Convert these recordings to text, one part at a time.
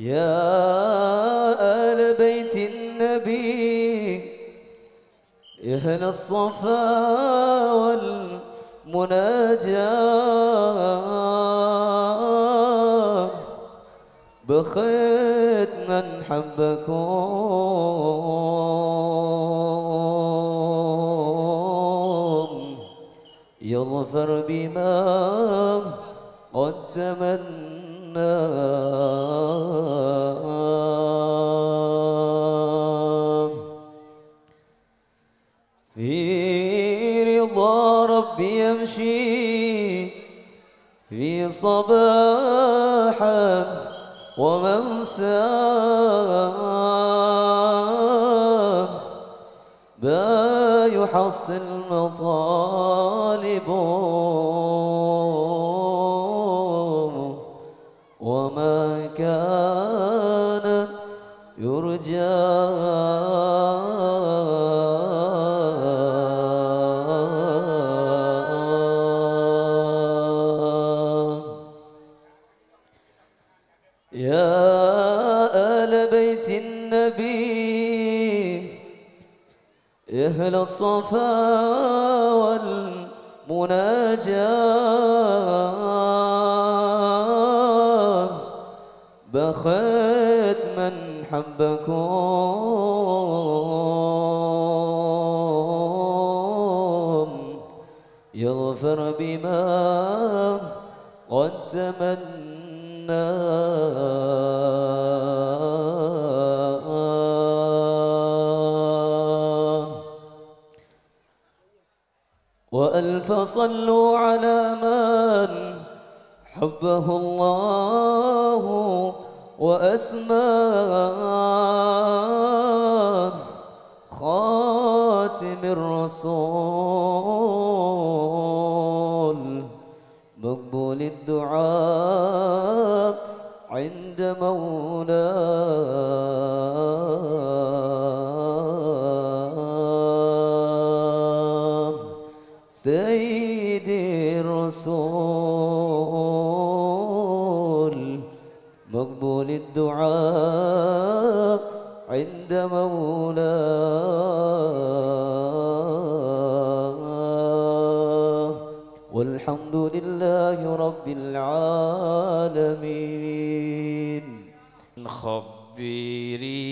يا آل بيت النبي يا أهل الصفا والمناجاة بخيت من حبكم. يظفر بما قد تمنى. ربي يمشي في صباحا وممساه با يحصل مطالب. النبي أهل الصفا والمناجاة. بخيت من حبكم يغفر بما قد حبه الله وأسماه خاتم الرسول. مقبول الدعاء عند مولاه مولاه والحمد لله رب العالمين. خبري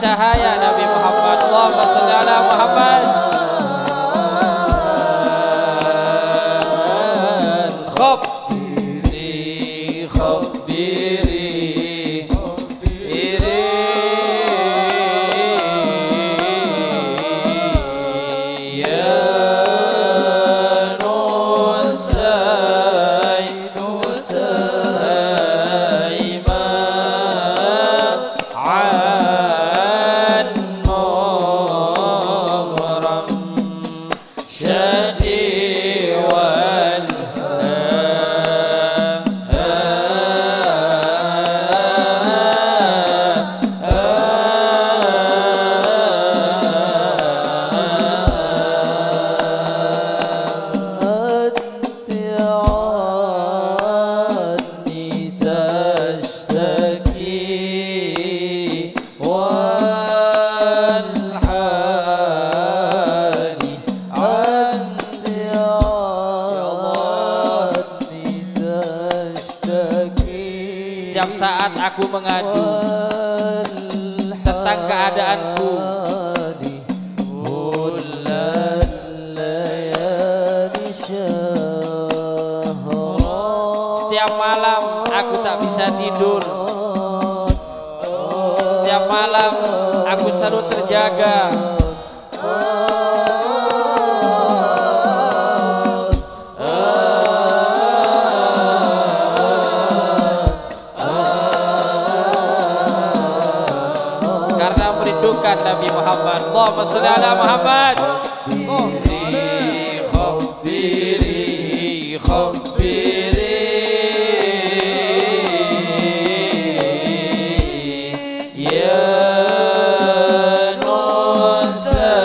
cahaya Nabi Muhammad. Allahumma sholli ala Muhammad. Aku mengadu Tentang keadaanku. Setiap malam aku tak bisa tidur. Setiap malam aku selalu terjaga merindukan Nabi Muhammad Allahumma salli ala Muhammad Khabiri khabiri Ya Nusay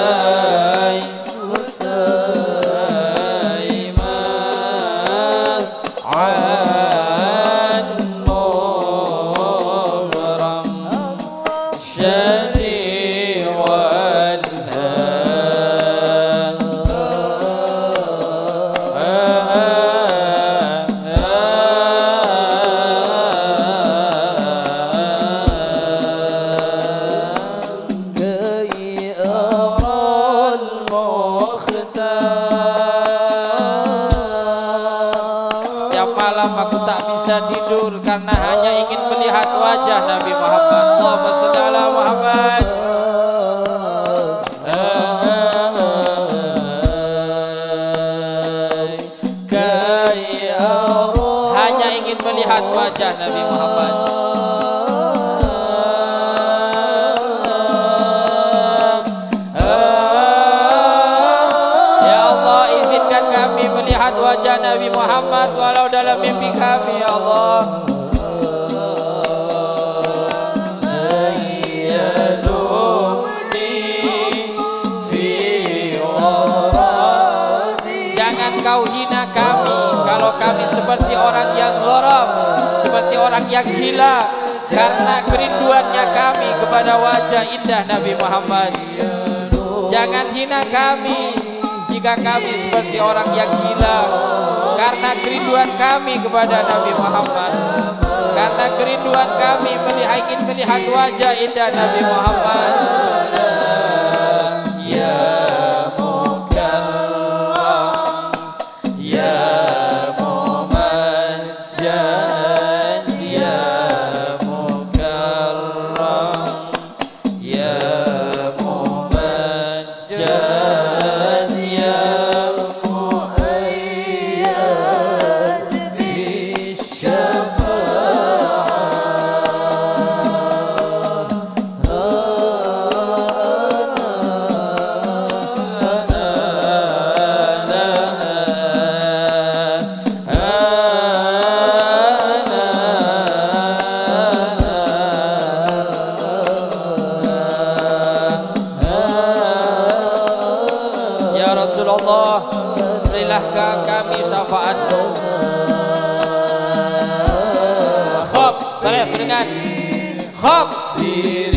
bisa tidur karena hanya ingin melihat wajah Nabi Muhammad. Allahumma shalli ala Muhammad. Hanya ingin melihat wajah Nabi Muhammad. Ya Nabi Muhammad walau dalam mimpi kami ya yang gila karena kerinduannya kami kepada wajah indah Nabi Muhammad. Jangan hina kami jika kami seperti orang yang gila karena kerinduan kami kepada Nabi Muhammad. Karena kerinduan kami melihat melihat wajah indah Nabi Muhammad. Ya Allah Berilah kami syafaatmu. Khob Kalian berdengar Khob Khob